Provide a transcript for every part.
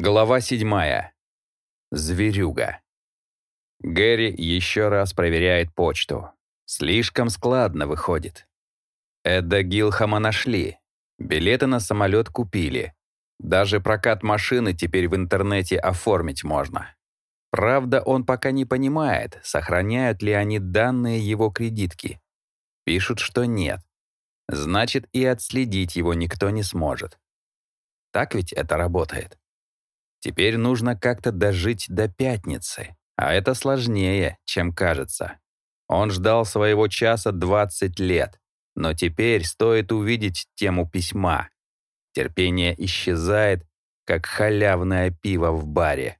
Глава седьмая. Зверюга. Гэри еще раз проверяет почту. Слишком складно выходит. Эда Гилхама нашли. Билеты на самолет купили. Даже прокат машины теперь в интернете оформить можно. Правда, он пока не понимает, сохраняют ли они данные его кредитки. Пишут, что нет. Значит, и отследить его никто не сможет. Так ведь это работает. Теперь нужно как-то дожить до пятницы, а это сложнее, чем кажется. Он ждал своего часа 20 лет, но теперь стоит увидеть тему письма. Терпение исчезает, как халявное пиво в баре.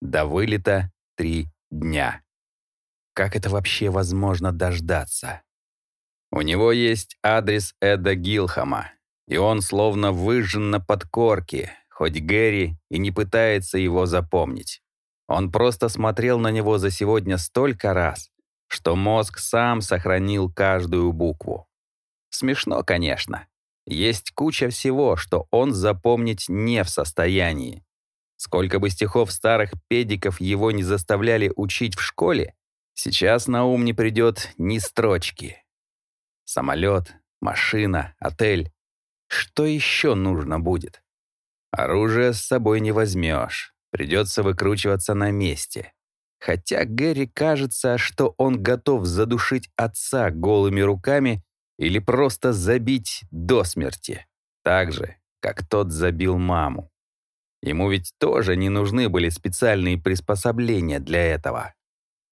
До вылета три дня. Как это вообще возможно дождаться? У него есть адрес Эда Гилхама, и он словно выжжен на подкорке, хоть Гэри и не пытается его запомнить. Он просто смотрел на него за сегодня столько раз, что мозг сам сохранил каждую букву. Смешно, конечно. Есть куча всего, что он запомнить не в состоянии. Сколько бы стихов старых педиков его не заставляли учить в школе, сейчас на ум не придет ни строчки. Самолет, машина, отель. Что еще нужно будет? Оружие с собой не возьмешь. Придется выкручиваться на месте. Хотя Гэри кажется, что он готов задушить отца голыми руками или просто забить до смерти. Так же, как тот забил маму. Ему ведь тоже не нужны были специальные приспособления для этого.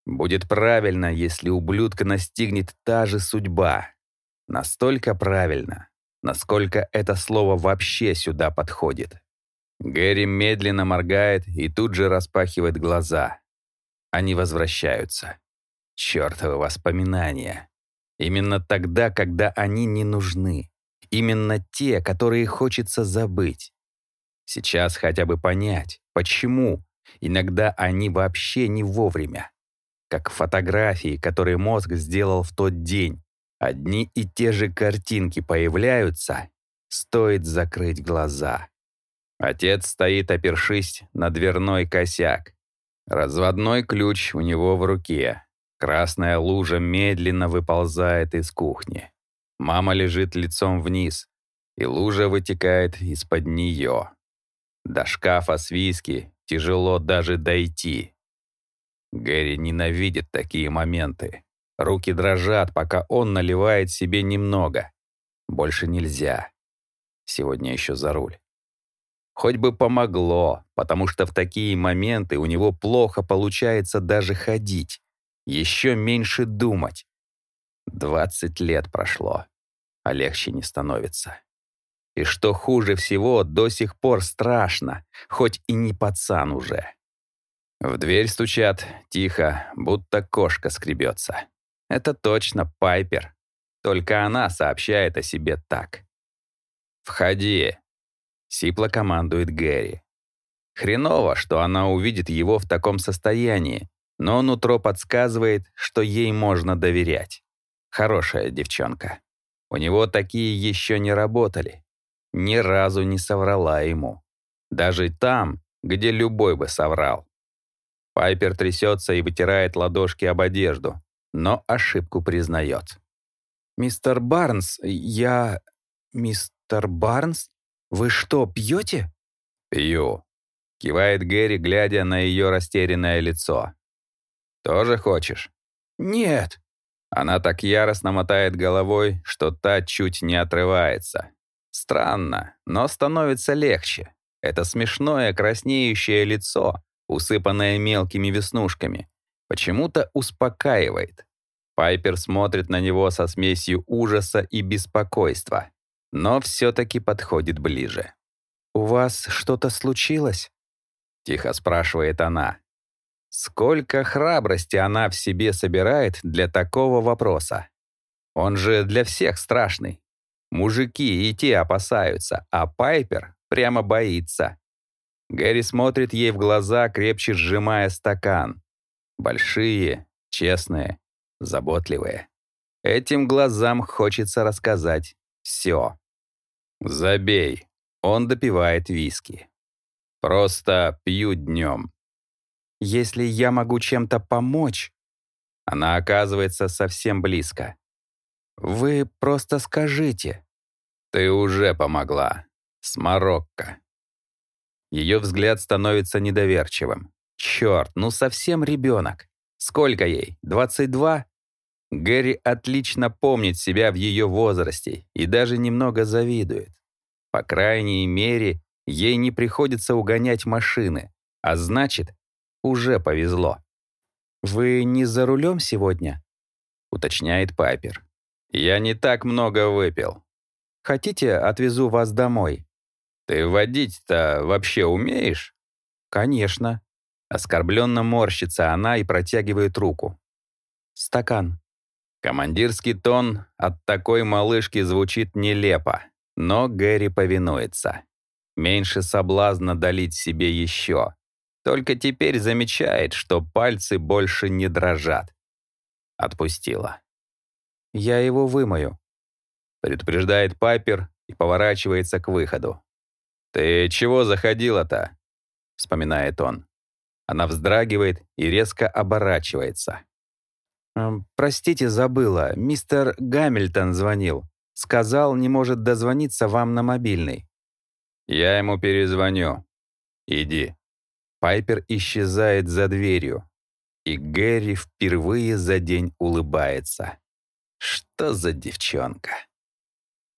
Будет правильно, если ублюдка настигнет та же судьба. Настолько правильно, насколько это слово вообще сюда подходит. Гэри медленно моргает и тут же распахивает глаза. Они возвращаются. Чёртовы воспоминания. Именно тогда, когда они не нужны. Именно те, которые хочется забыть. Сейчас хотя бы понять, почему иногда они вообще не вовремя. Как фотографии, которые мозг сделал в тот день. Одни и те же картинки появляются, стоит закрыть глаза. Отец стоит, опершись на дверной косяк. Разводной ключ у него в руке. Красная лужа медленно выползает из кухни. Мама лежит лицом вниз, и лужа вытекает из-под нее. До шкафа с виски тяжело даже дойти. Гэри ненавидит такие моменты. Руки дрожат, пока он наливает себе немного. Больше нельзя. Сегодня еще за руль. Хоть бы помогло, потому что в такие моменты у него плохо получается даже ходить, еще меньше думать. Двадцать лет прошло, а легче не становится. И что хуже всего, до сих пор страшно, хоть и не пацан уже. В дверь стучат, тихо, будто кошка скребется. Это точно Пайпер. Только она сообщает о себе так. «Входи», Сипло командует Гэри. Хреново, что она увидит его в таком состоянии, но нутро подсказывает, что ей можно доверять. Хорошая девчонка. У него такие еще не работали. Ни разу не соврала ему. Даже там, где любой бы соврал. Пайпер трясется и вытирает ладошки об одежду, но ошибку признает. «Мистер Барнс, я... Мистер Барнс?» «Вы что, пьете?» «Пью», — кивает Гэри, глядя на ее растерянное лицо. «Тоже хочешь?» «Нет». Она так яростно мотает головой, что та чуть не отрывается. Странно, но становится легче. Это смешное краснеющее лицо, усыпанное мелкими веснушками, почему-то успокаивает. Пайпер смотрит на него со смесью ужаса и беспокойства но все-таки подходит ближе. «У вас что-то случилось?» — тихо спрашивает она. Сколько храбрости она в себе собирает для такого вопроса? Он же для всех страшный. Мужики и те опасаются, а Пайпер прямо боится. Гэри смотрит ей в глаза, крепче сжимая стакан. Большие, честные, заботливые. Этим глазам хочется рассказать все. «Забей». Он допивает виски. Просто пью днем. Если я могу чем-то помочь, она оказывается совсем близко. Вы просто скажите. Ты уже помогла. С Марокко. Ее взгляд становится недоверчивым. Черт, ну совсем ребенок. Сколько ей? 22? Гэри отлично помнит себя в ее возрасте и даже немного завидует. По крайней мере, ей не приходится угонять машины, а значит, уже повезло. «Вы не за рулем сегодня?» — уточняет Пайпер. «Я не так много выпил». «Хотите, отвезу вас домой?» «Ты водить-то вообще умеешь?» «Конечно». Оскорбленно морщится она и протягивает руку. «Стакан». Командирский тон от такой малышки звучит нелепо, но Гэри повинуется. Меньше соблазна долить себе еще. Только теперь замечает, что пальцы больше не дрожат. Отпустила. «Я его вымою», — предупреждает Пайпер и поворачивается к выходу. «Ты чего заходила-то?» — вспоминает он. Она вздрагивает и резко оборачивается. «Простите, забыла. Мистер Гамильтон звонил. Сказал, не может дозвониться вам на мобильный». «Я ему перезвоню. Иди». Пайпер исчезает за дверью, и Гэри впервые за день улыбается. Что за девчонка?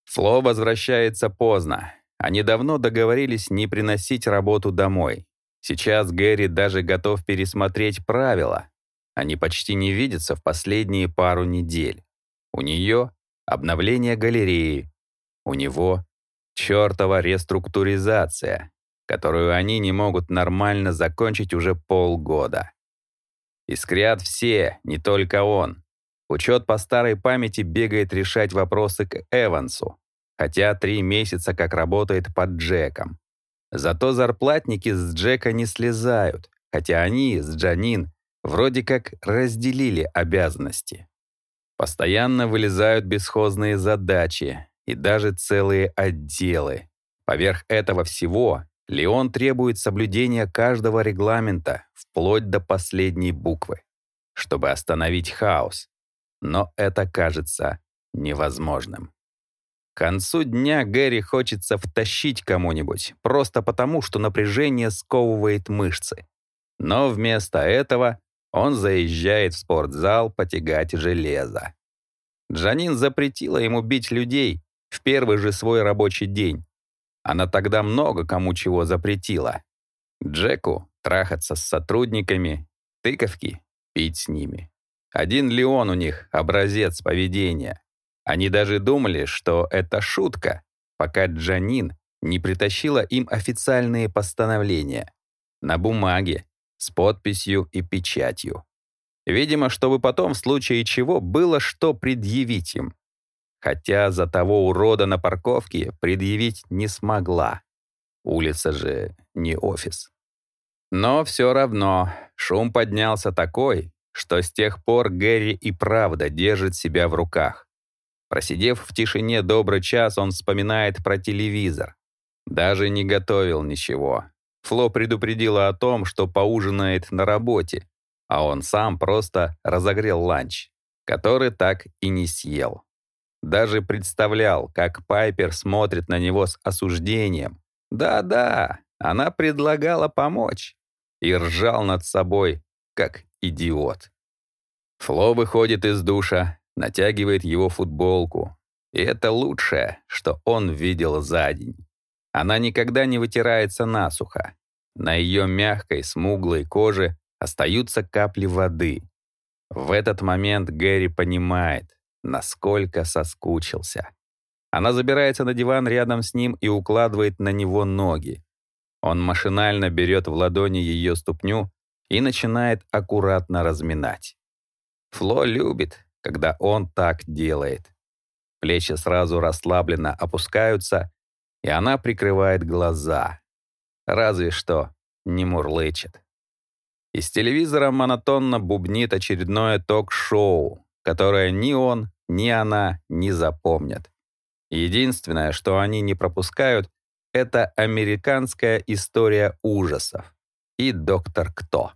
Фло возвращается поздно. Они давно договорились не приносить работу домой. Сейчас Гэри даже готов пересмотреть правила. Они почти не видятся в последние пару недель. У нее обновление галереи. У него чертова реструктуризация, которую они не могут нормально закончить уже полгода. Искрят все, не только он. Учет по старой памяти бегает решать вопросы к Эвансу, хотя три месяца как работает под Джеком. Зато зарплатники с Джека не слезают, хотя они с Джанин вроде как разделили обязанности. Постоянно вылезают бесхозные задачи и даже целые отделы. Поверх этого всего Леон требует соблюдения каждого регламента вплоть до последней буквы, чтобы остановить хаос. Но это кажется невозможным. К концу дня Гэри хочется втащить кому-нибудь, просто потому, что напряжение сковывает мышцы. Но вместо этого он заезжает в спортзал потягать железо. Джанин запретила ему бить людей в первый же свой рабочий день. Она тогда много кому чего запретила. Джеку трахаться с сотрудниками, тыковки пить с ними. Один Леон у них образец поведения. Они даже думали, что это шутка, пока Джанин не притащила им официальные постановления на бумаге с подписью и печатью. Видимо, чтобы потом, в случае чего, было что предъявить им. Хотя за того урода на парковке предъявить не смогла. Улица же не офис. Но все равно шум поднялся такой, что с тех пор Гэри и правда держит себя в руках. Просидев в тишине добрый час, он вспоминает про телевизор. Даже не готовил ничего. Фло предупредила о том, что поужинает на работе, а он сам просто разогрел ланч, который так и не съел. Даже представлял, как Пайпер смотрит на него с осуждением. Да-да, она предлагала помочь. И ржал над собой, как идиот. Фло выходит из душа, натягивает его футболку. И это лучшее, что он видел за день. Она никогда не вытирается насухо. На ее мягкой, смуглой коже остаются капли воды. В этот момент Гэри понимает, насколько соскучился. Она забирается на диван рядом с ним и укладывает на него ноги. Он машинально берет в ладони ее ступню и начинает аккуратно разминать. Фло любит, когда он так делает. Плечи сразу расслабленно опускаются, и она прикрывает глаза. Разве что не мурлычет. Из телевизора монотонно бубнит очередное ток-шоу, которое ни он, ни она не запомнят. Единственное, что они не пропускают, это американская история ужасов и доктор Кто.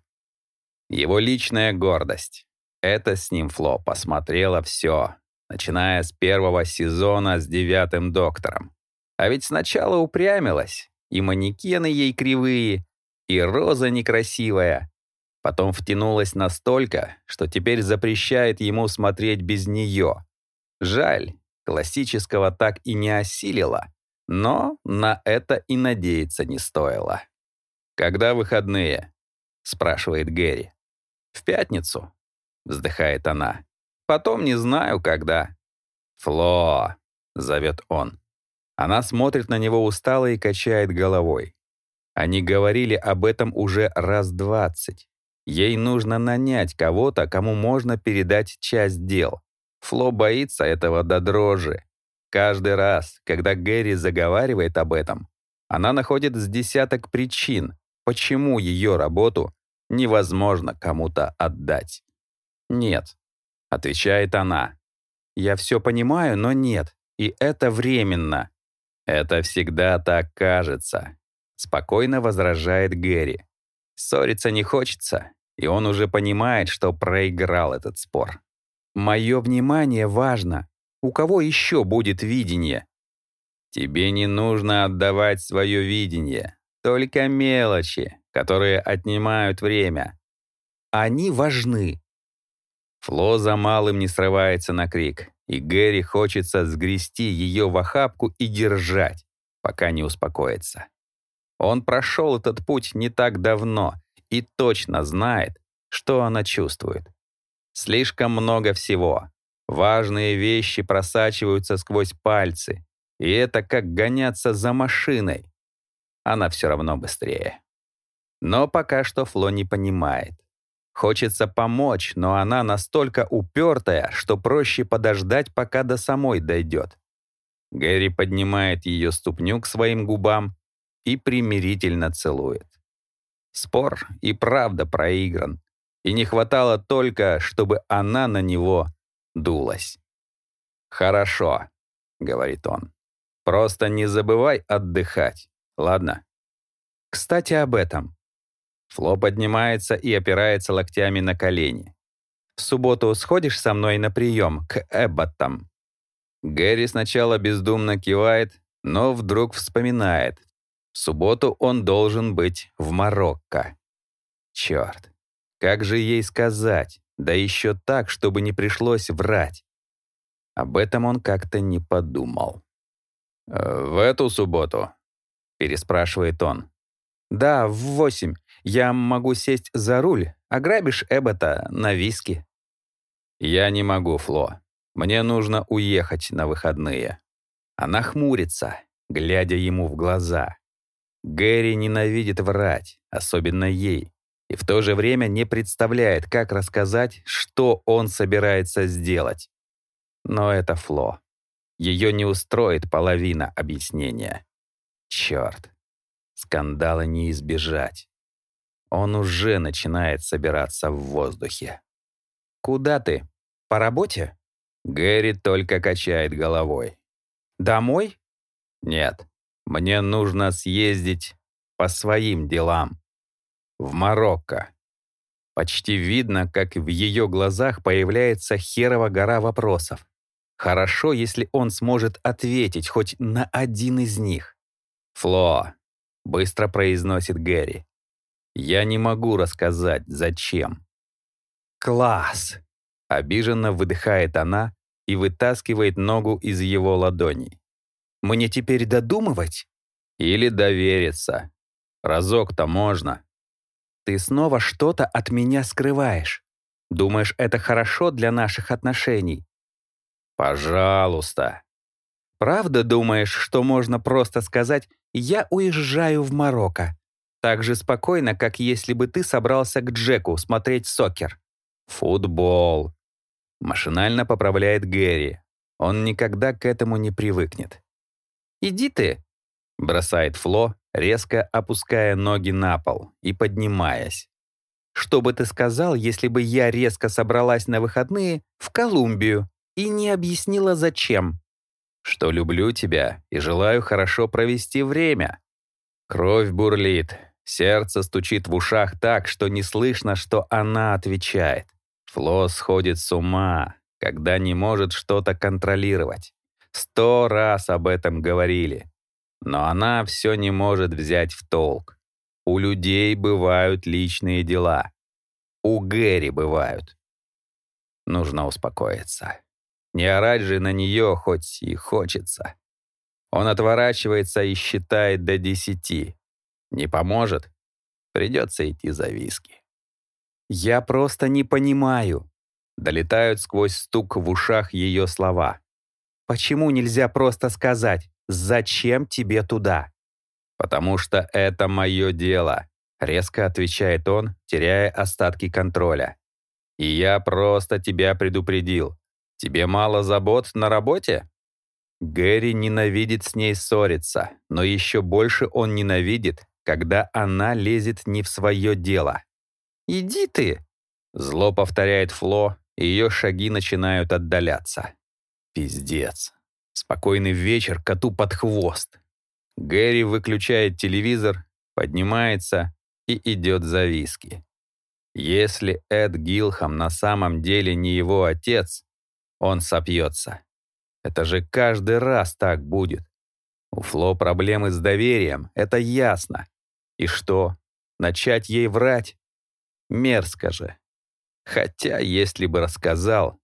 Его личная гордость. Это с ним Фло посмотрела все, начиная с первого сезона с девятым доктором. А ведь сначала упрямилась, и манекены ей кривые, и роза некрасивая. Потом втянулась настолько, что теперь запрещает ему смотреть без нее. Жаль, классического так и не осилила, но на это и надеяться не стоило. «Когда выходные?» — спрашивает Гэри. «В пятницу», — вздыхает она. «Потом не знаю, когда». «Фло», — зовет он. Она смотрит на него устало и качает головой. Они говорили об этом уже раз двадцать. Ей нужно нанять кого-то, кому можно передать часть дел. Фло боится этого до дрожи. Каждый раз, когда Гэри заговаривает об этом, она находит с десяток причин, почему ее работу невозможно кому-то отдать. «Нет», — отвечает она. «Я все понимаю, но нет, и это временно». «Это всегда так кажется», — спокойно возражает Гэри. Ссориться не хочется, и он уже понимает, что проиграл этот спор. «Мое внимание важно. У кого еще будет видение?» «Тебе не нужно отдавать свое видение. Только мелочи, которые отнимают время. Они важны». Фло за малым не срывается на крик, и Гэри хочется сгрести ее в охапку и держать, пока не успокоится. Он прошел этот путь не так давно и точно знает, что она чувствует. Слишком много всего. Важные вещи просачиваются сквозь пальцы, и это как гоняться за машиной. Она все равно быстрее. Но пока что Фло не понимает. Хочется помочь, но она настолько упертая, что проще подождать, пока до самой дойдет. Гэри поднимает ее ступню к своим губам и примирительно целует. Спор и правда проигран, и не хватало только, чтобы она на него дулась. «Хорошо», — говорит он. «Просто не забывай отдыхать, ладно?» «Кстати, об этом». Фло поднимается и опирается локтями на колени. «В субботу сходишь со мной на прием к Эбботам?» Гэри сначала бездумно кивает, но вдруг вспоминает. В субботу он должен быть в Марокко. Черт, как же ей сказать, да еще так, чтобы не пришлось врать? Об этом он как-то не подумал. «Э, «В эту субботу?» — переспрашивает он. «Да, в восемь. Я могу сесть за руль, ограбишь Эббота на виски». «Я не могу, Фло. Мне нужно уехать на выходные». Она хмурится, глядя ему в глаза. Гэри ненавидит врать, особенно ей и в то же время не представляет, как рассказать, что он собирается сделать. Но это Фло. Ее не устроит половина объяснения. Черт, скандала не избежать. Он уже начинает собираться в воздухе. «Куда ты? По работе?» Гэри только качает головой. «Домой?» «Нет, мне нужно съездить по своим делам» в Марокко. Почти видно, как в ее глазах появляется херова гора вопросов. Хорошо, если он сможет ответить хоть на один из них. «Фло», — быстро произносит Гэри, — «я не могу рассказать, зачем». «Класс!» — обиженно выдыхает она и вытаскивает ногу из его ладоней. «Мне теперь додумывать?» «Или довериться. Разок-то можно». Ты снова что-то от меня скрываешь. Думаешь, это хорошо для наших отношений? Пожалуйста. Правда думаешь, что можно просто сказать «я уезжаю в Марокко»? Так же спокойно, как если бы ты собрался к Джеку смотреть сокер. Футбол. Машинально поправляет Гэри. Он никогда к этому не привыкнет. «Иди ты», — бросает Фло, резко опуская ноги на пол и поднимаясь. «Что бы ты сказал, если бы я резко собралась на выходные в Колумбию и не объяснила, зачем?» Что люблю тебя и желаю хорошо провести время. Кровь бурлит, сердце стучит в ушах так, что не слышно, что она отвечает. Фло сходит с ума, когда не может что-то контролировать. Сто раз об этом говорили. Но она все не может взять в толк. У людей бывают личные дела. У Гэри бывают. Нужно успокоиться. Не орать же на нее, хоть и хочется. Он отворачивается и считает до десяти. Не поможет? Придется идти за виски. «Я просто не понимаю», — долетают сквозь стук в ушах ее слова. «Почему нельзя просто сказать, зачем тебе туда?» «Потому что это мое дело», — резко отвечает он, теряя остатки контроля. «И я просто тебя предупредил. Тебе мало забот на работе?» Гэри ненавидит с ней ссориться, но еще больше он ненавидит, когда она лезет не в свое дело. «Иди ты!» Зло повторяет Фло, и ее шаги начинают отдаляться. Пиздец. Спокойный вечер коту под хвост. Гэри выключает телевизор, поднимается и идет за виски. Если Эд Гилхам на самом деле не его отец, он сопьется. Это же каждый раз так будет. У Фло проблемы с доверием, это ясно. И что, начать ей врать? Мерзко же. Хотя, если бы рассказал,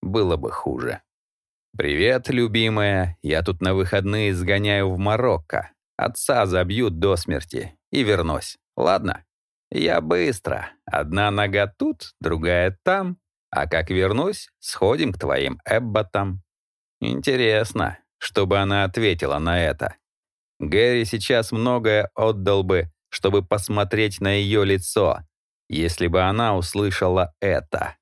было бы хуже. «Привет, любимая. Я тут на выходные сгоняю в Марокко. Отца забьют до смерти и вернусь. Ладно? Я быстро. Одна нога тут, другая там. А как вернусь, сходим к твоим Эбботам». Интересно, чтобы она ответила на это. Гэри сейчас многое отдал бы, чтобы посмотреть на ее лицо, если бы она услышала это.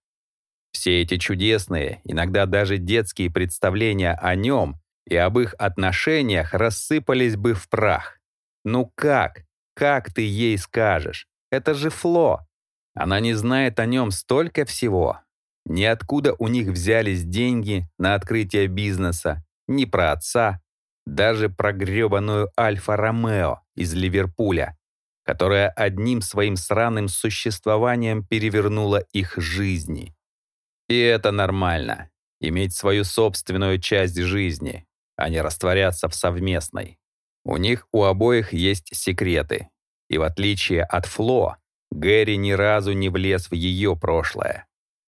Все эти чудесные, иногда даже детские представления о нем и об их отношениях рассыпались бы в прах. Ну как? Как ты ей скажешь? Это же Фло. Она не знает о нем столько всего. Ниоткуда у них взялись деньги на открытие бизнеса, ни про отца, даже про грёбаную Альфа-Ромео из Ливерпуля, которая одним своим сраным существованием перевернула их жизни. И это нормально — иметь свою собственную часть жизни, а не растворяться в совместной. У них у обоих есть секреты. И в отличие от Фло, Гэри ни разу не влез в ее прошлое.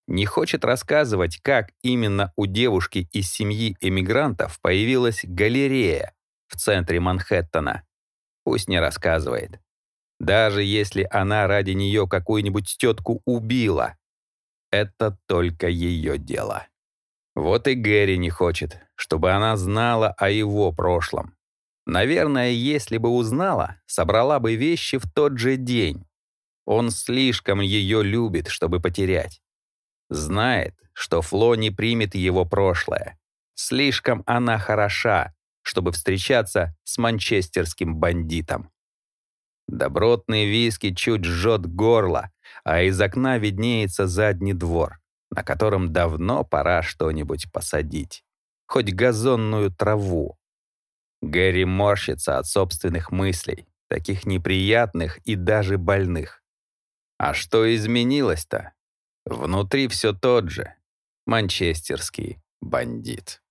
Не хочет рассказывать, как именно у девушки из семьи эмигрантов появилась галерея в центре Манхэттена. Пусть не рассказывает. Даже если она ради нее какую-нибудь тетку убила, это только ее дело. Вот и Гэри не хочет, чтобы она знала о его прошлом. Наверное, если бы узнала, собрала бы вещи в тот же день. Он слишком ее любит, чтобы потерять. Знает, что Фло не примет его прошлое. Слишком она хороша, чтобы встречаться с манчестерским бандитом. Добротный виски чуть жжет горло, а из окна виднеется задний двор, на котором давно пора что-нибудь посадить. Хоть газонную траву. Гэри морщится от собственных мыслей, таких неприятных и даже больных. А что изменилось-то? Внутри все тот же. Манчестерский бандит.